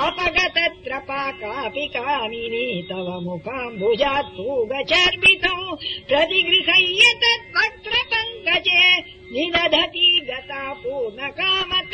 अपगतत्र पाकापि कामिनी तव मुखाम् पूगचर्मितौ प्रतिगृहय्य प्रतिगृह्य तत् पङ्कजे निदधति गता पूर्णकामता